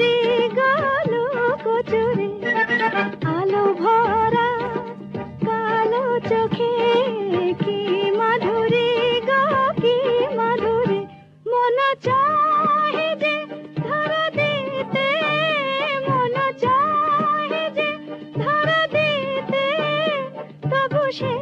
চুরি গালো কচুরি, আলো ভরা কালো চোখে, কি মাধুরী গা, কি মাধুরী। মন চাহে যে ধর দিতে, মন চাহে যে ধর দিতে, তবু সে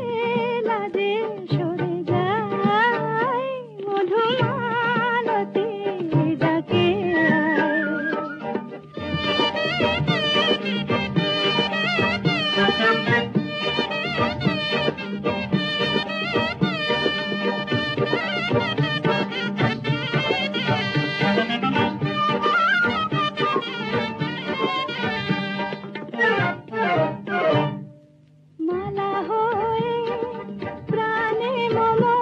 মালা হয়ে প্রাণে মনো